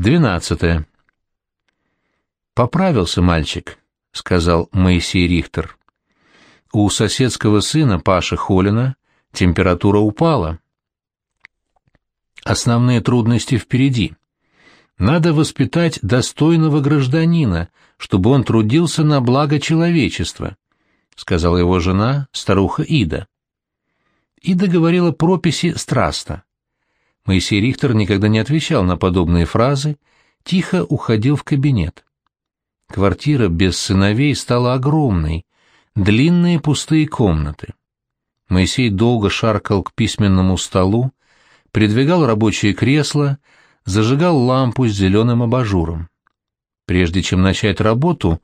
Двенадцатое. «Поправился мальчик», — сказал Моисей Рихтер. «У соседского сына Паши Холина температура упала. Основные трудности впереди. Надо воспитать достойного гражданина, чтобы он трудился на благо человечества», — сказала его жена, старуха Ида. Ида говорила прописи страста. Моисей Рихтер никогда не отвечал на подобные фразы, тихо уходил в кабинет. Квартира без сыновей стала огромной, длинные пустые комнаты. Моисей долго шаркал к письменному столу, придвигал рабочее кресло, зажигал лампу с зеленым абажуром. Прежде чем начать работу,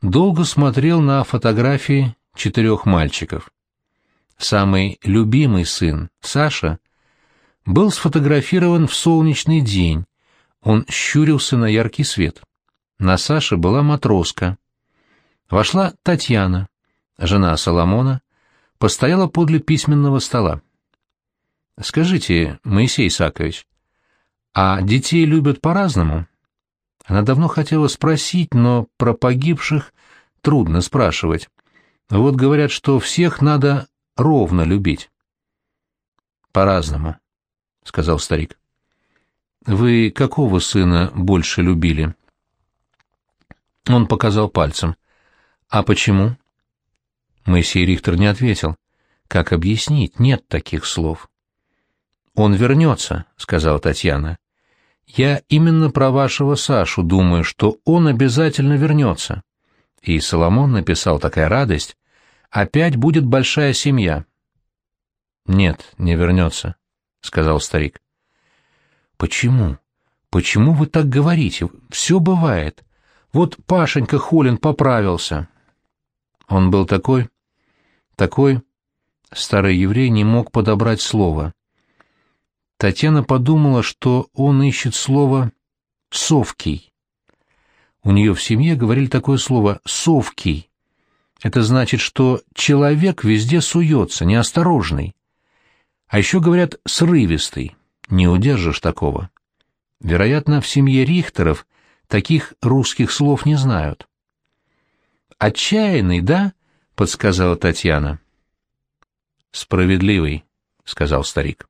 долго смотрел на фотографии четырех мальчиков. Самый любимый сын, Саша, был сфотографирован в солнечный день. Он щурился на яркий свет. На Саше была матроска. Вошла Татьяна, жена Соломона, постояла подле письменного стола. «Скажите, Моисей Исакович, а детей любят по-разному?» Она давно хотела спросить, но про погибших трудно спрашивать. Вот говорят, что всех надо ровно любить. По-разному сказал старик. Вы какого сына больше любили? Он показал пальцем. А почему? Моисей Рихтер не ответил. Как объяснить? Нет таких слов. Он вернется, сказала Татьяна. Я именно про вашего Сашу думаю, что он обязательно вернется. И Соломон написал такая радость. Опять будет большая семья. Нет, не вернется. — сказал старик. «Почему? Почему вы так говорите? Все бывает. Вот Пашенька Холин поправился». Он был такой... такой... Старый еврей не мог подобрать слово. Татьяна подумала, что он ищет слово «совкий». У нее в семье говорили такое слово «совкий». Это значит, что человек везде суется, неосторожный. А еще говорят «срывистый». Не удержишь такого. Вероятно, в семье Рихтеров таких русских слов не знают. «Отчаянный, да?» — подсказала Татьяна. «Справедливый», — сказал старик.